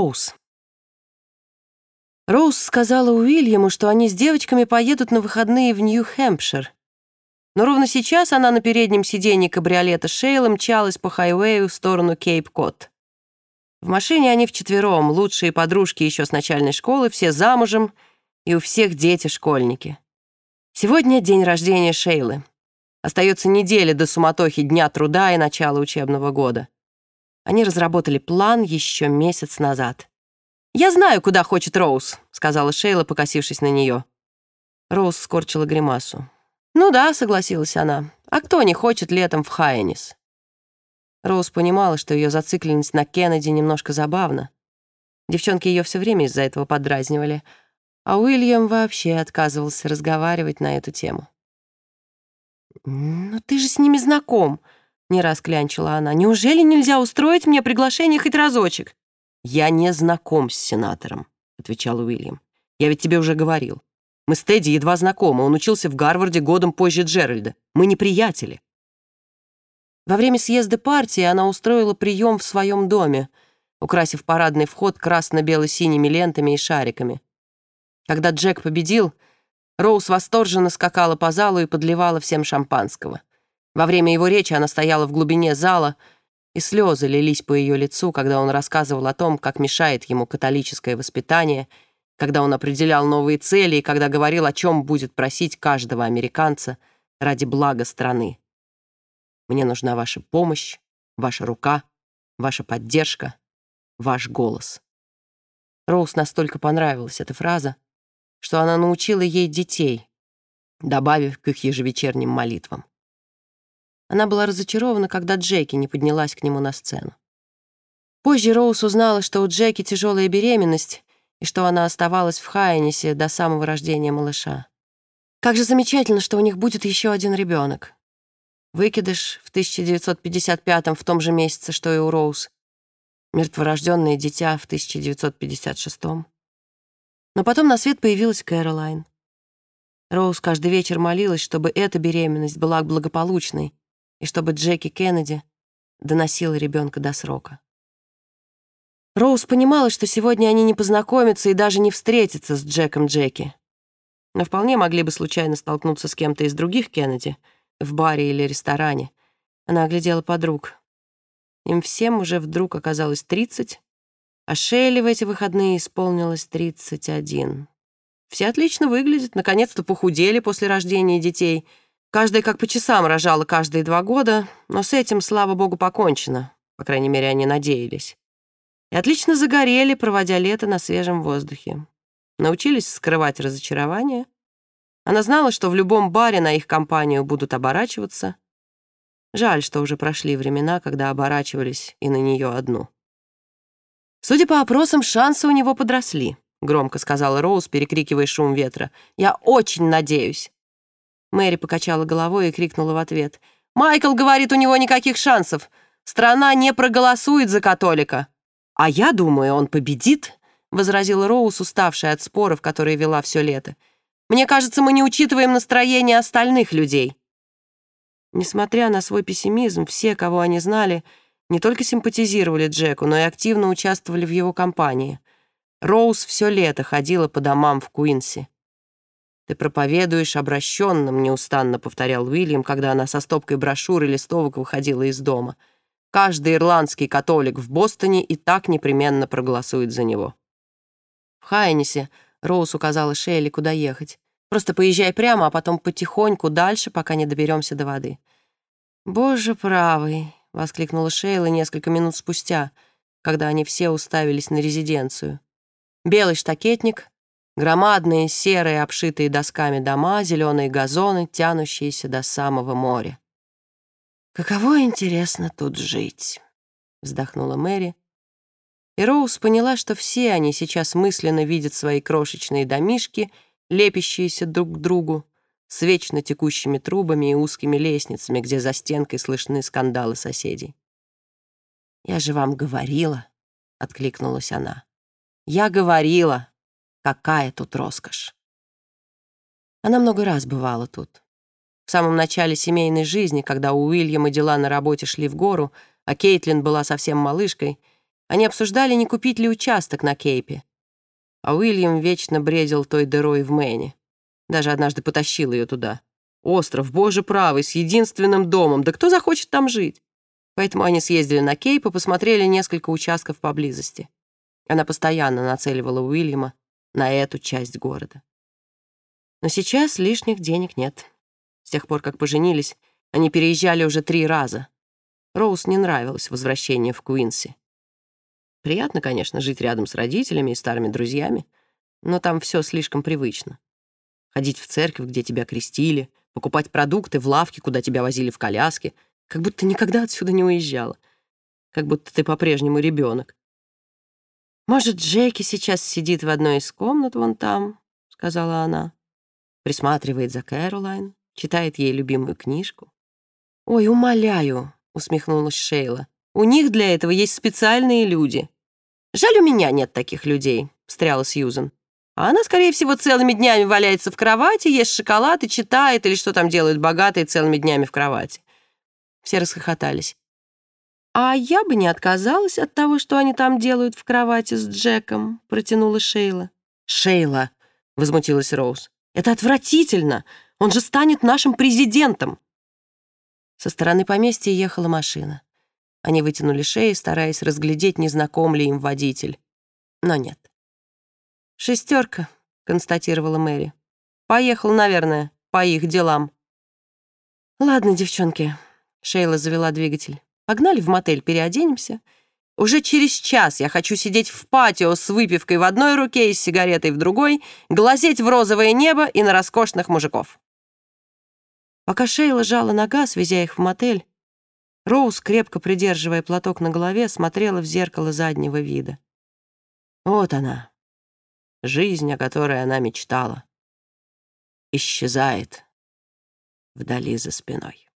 Роуз. Роуз сказала Уильяму, что они с девочками поедут на выходные в Нью-Хэмпшир. Но ровно сейчас она на переднем сиденье кабриолета Шейла мчалась по хайвею в сторону Кейп-Кот. В машине они вчетвером, лучшие подружки еще с начальной школы, все замужем, и у всех дети-школьники. Сегодня день рождения Шейлы. Остается неделя до суматохи Дня труда и начала учебного года. Они разработали план еще месяц назад. «Я знаю, куда хочет Роуз», — сказала Шейла, покосившись на нее. Роуз скорчила гримасу. «Ну да», — согласилась она. «А кто не хочет летом в Хайенис?» Роуз понимала, что ее зацикленность на Кеннеди немножко забавна. Девчонки ее все время из-за этого подразнивали, а Уильям вообще отказывался разговаривать на эту тему. «Но ты же с ними знаком», — не раз клянчила она. «Неужели нельзя устроить мне приглашение хоть разочек?» «Я не знаком с сенатором», — отвечал Уильям. «Я ведь тебе уже говорил. Мы с Тедди едва знакомы. Он учился в Гарварде годом позже Джеральда. Мы не приятели». Во время съезда партии она устроила прием в своем доме, украсив парадный вход красно-бело-синими лентами и шариками. Когда Джек победил, Роуз восторженно скакала по залу и подливала всем шампанского. Во время его речи она стояла в глубине зала — и слезы лились по ее лицу, когда он рассказывал о том, как мешает ему католическое воспитание, когда он определял новые цели и когда говорил, о чем будет просить каждого американца ради блага страны. Мне нужна ваша помощь, ваша рука, ваша поддержка, ваш голос. Роуз настолько понравилась эта фраза, что она научила ей детей, добавив к их ежевечерним молитвам. Она была разочарована, когда Джеки не поднялась к нему на сцену. Позже Роуз узнала, что у Джеки тяжелая беременность и что она оставалась в Хайнисе до самого рождения малыша. Как же замечательно, что у них будет еще один ребенок. Выкидыш в 1955 в том же месяце, что и у Роуз. Мертворожденное дитя в 1956 -м. Но потом на свет появилась Кэролайн. Роуз каждый вечер молилась, чтобы эта беременность была благополучной, и чтобы Джеки Кеннеди доносила ребенка до срока. Роуз понимала, что сегодня они не познакомятся и даже не встретятся с Джеком Джеки. Но вполне могли бы случайно столкнуться с кем-то из других Кеннеди в баре или ресторане. Она оглядела подруг. Им всем уже вдруг оказалось 30, а Шейли в эти выходные исполнилось 31. Все отлично выглядят, наконец-то похудели после рождения детей — Каждая как по часам рожала каждые два года, но с этим, слава богу, покончено. По крайней мере, они надеялись. И отлично загорели, проводя лето на свежем воздухе. Научились скрывать разочарование. Она знала, что в любом баре на их компанию будут оборачиваться. Жаль, что уже прошли времена, когда оборачивались и на нее одну. «Судя по опросам, шансы у него подросли», — громко сказала Роуз, перекрикивая шум ветра. «Я очень надеюсь». Мэри покачала головой и крикнула в ответ. «Майкл говорит, у него никаких шансов. Страна не проголосует за католика». «А я думаю, он победит», — возразила Роуз, уставшая от споров, которые вела все лето. «Мне кажется, мы не учитываем настроение остальных людей». Несмотря на свой пессимизм, все, кого они знали, не только симпатизировали Джеку, но и активно участвовали в его кампании. Роуз все лето ходила по домам в Куинси. «Ты проповедуешь обращенным», — неустанно повторял Уильям, когда она со стопкой брошюр и листовок выходила из дома. «Каждый ирландский католик в Бостоне и так непременно проголосует за него». В Хайнесе Роуз указала Шейли, куда ехать. «Просто поезжай прямо, а потом потихоньку дальше, пока не доберемся до воды». «Боже правый!» — воскликнула Шейла несколько минут спустя, когда они все уставились на резиденцию. Белый штакетник, Громадные серые, обшитые досками дома, зеленые газоны, тянущиеся до самого моря. «Каково интересно тут жить», — вздохнула Мэри. И Роуз поняла, что все они сейчас мысленно видят свои крошечные домишки, лепящиеся друг к другу, с вечно текущими трубами и узкими лестницами, где за стенкой слышны скандалы соседей. «Я же вам говорила», — откликнулась она. «Я говорила, Какая тут роскошь! Она много раз бывала тут. В самом начале семейной жизни, когда у Уильяма дела на работе шли в гору, а Кейтлин была совсем малышкой, Они обсуждали, не купить ли участок на Кейпе. А Уильям вечно бредил той дырой в Мэне. Даже однажды потащил ее туда. Остров, боже правый, с единственным домом. Да кто захочет там жить? Поэтому они съездили на Кейп и посмотрели несколько участков поблизости. Она постоянно нацеливала Уильяма на эту часть города. Но сейчас лишних денег нет. С тех пор, как поженились, они переезжали уже три раза. Роуз не нравилось возвращение в Куинси. Приятно, конечно, жить рядом с родителями и старыми друзьями, но там все слишком привычно. Ходить в церковь, где тебя крестили, покупать продукты в лавке, куда тебя возили в коляске, как будто никогда отсюда не уезжала. Как будто ты по-прежнему ребенок. «Может, Джеки сейчас сидит в одной из комнат вон там», — сказала она. Присматривает за Кэролайн, читает ей любимую книжку. «Ой, умоляю», — усмехнулась Шейла. «У них для этого есть специальные люди». «Жаль, у меня нет таких людей», — встряла Сьюзен. А она, скорее всего, целыми днями валяется в кровати, ест шоколад и читает, или что там делают богатые целыми днями в кровати. Все расхохотались. «А я бы не отказалась от того, что они там делают в кровати с Джеком», — протянула Шейла. «Шейла», — возмутилась Роуз, — «это отвратительно. Он же станет нашим президентом». Со стороны поместья ехала машина. Они вытянули шеи, стараясь разглядеть, незнаком ли им водитель. Но нет. «Шестерка», — констатировала Мэри. «Поехал, наверное, по их делам». «Ладно, девчонки», — Шейла завела двигатель. «Погнали в мотель, переоденемся. Уже через час я хочу сидеть в патио с выпивкой в одной руке и с сигаретой в другой, глазеть в розовое небо и на роскошных мужиков». Пока Шейла жала на газ, везя их в мотель, Роуз, крепко придерживая платок на голове, смотрела в зеркало заднего вида. Вот она, жизнь, о которой она мечтала, исчезает вдали за спиной.